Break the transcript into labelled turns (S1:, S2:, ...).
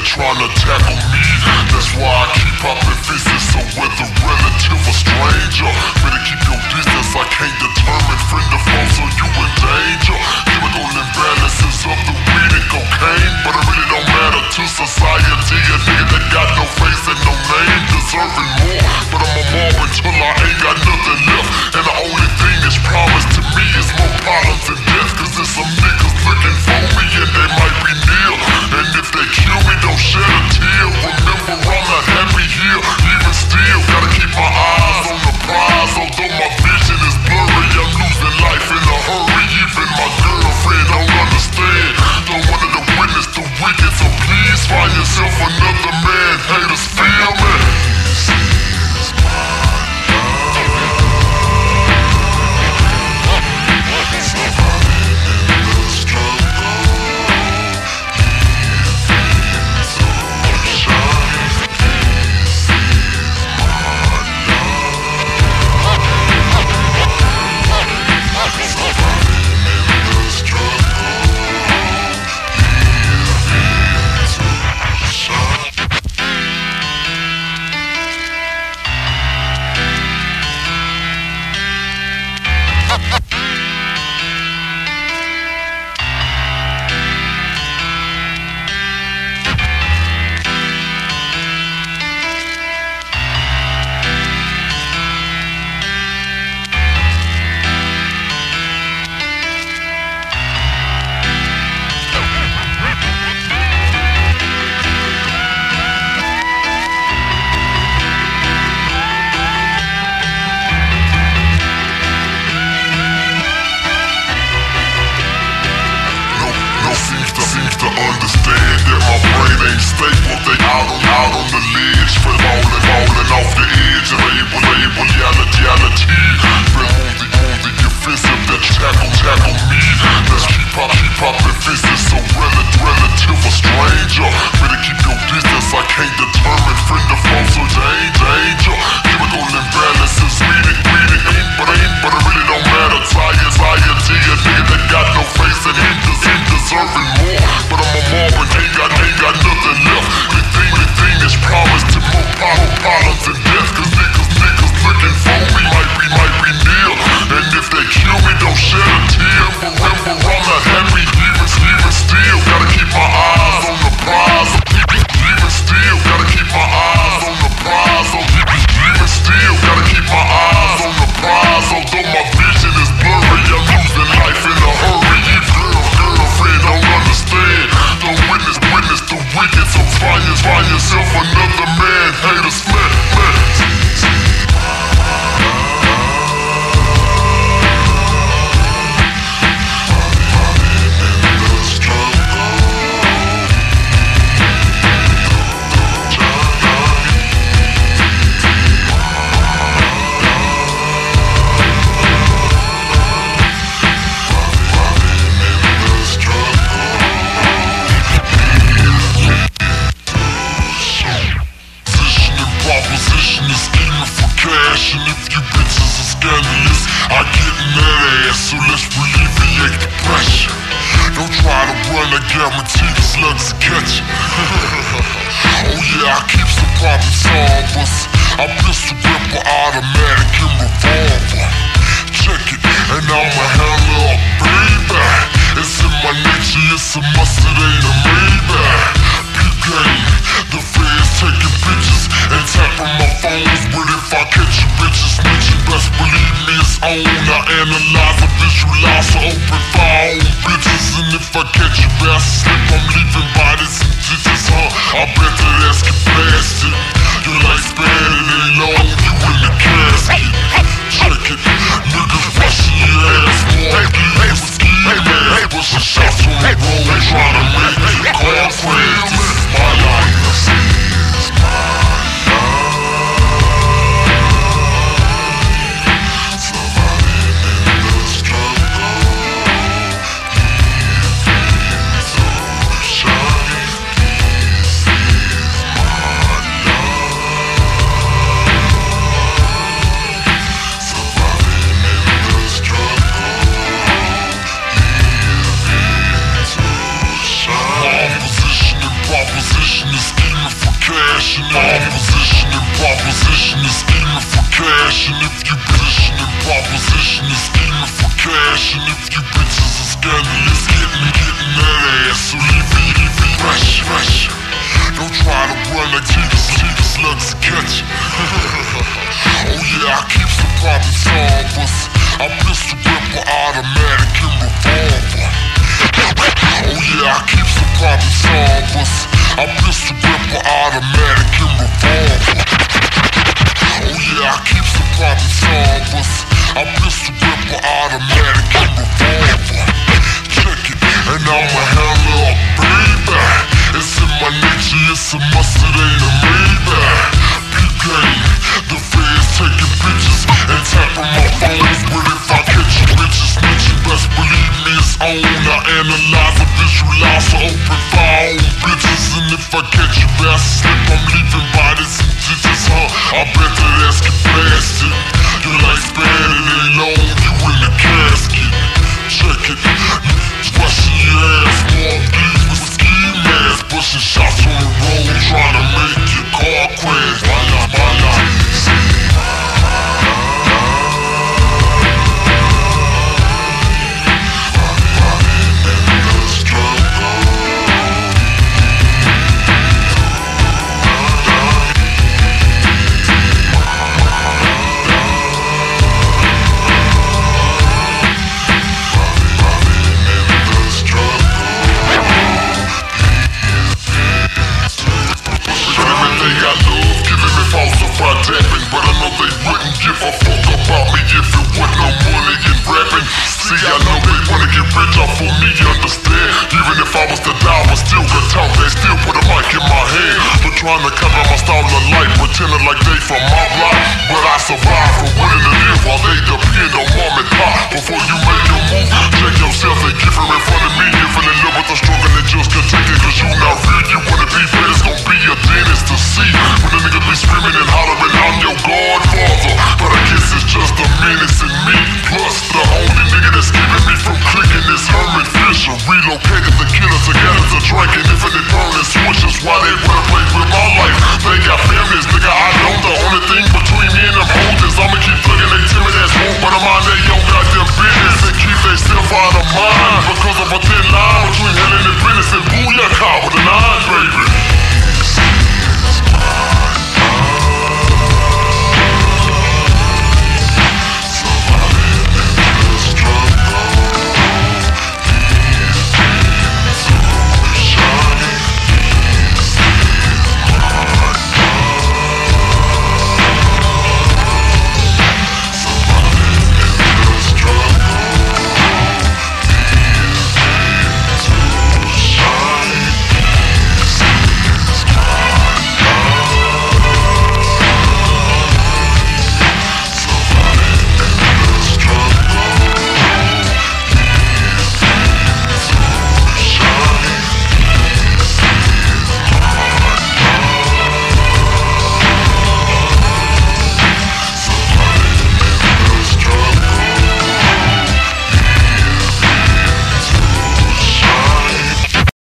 S1: nigga trying to tackle me. That's why I keep popping visits. So whether relative or stranger, better keep your distance. I can't determine friend or foe, so you in danger. Chemical imbalances of the weed and cocaine, but it really don't matter to society. A nigga that got no face and no name, deserving more. But I'm a mob until I ain't got no. for stranger. so let's alleviate the pressure. Don't try to run, I guarantee these slugs will catch you. oh yeah, I keep some problem solvers. I pistol grip with automatic and revolver. Check it, and I'm a hell of a baby. It's in my nature, it's a must, it ain't a maybe. P-Gang, the fans taking pictures and tapping my if I catch you bitches, bitch, you best believe me, it's on I analyze, I visualize, I open fire on bitches. And if I catch you bastard, slip, I'm leaving bodies and digits, huh? I bet that ass get blasted. opposition Opposition and proposition is scheming for cash And if you position and proposition is scheming for cash And if you bitches is scandalous It's getting, getting that ass So leave it, leave it fresh, fresh Don't try to run like Jesus, Jesus loves to catch you. Oh yeah, I keep some problem solvers I pistol whip with automatic and revolver Oh yeah, I keep some problem solvers I pistol trying to cover my style of life Pretending like they from my block. But I survive from winning live While they depend on mom and pop. Before you make your move, check yourself and her in front of me. If in love with the struggle and just can take it Cause you not real, you wanna be bad It's gonna be a dentist to see. When the nigga be screaming and hollering I'm your godfather. But I guess it's just a menace in me. Plus the only nigga that's keeping me from clicking is Herman Fisher. Relocated the killer together to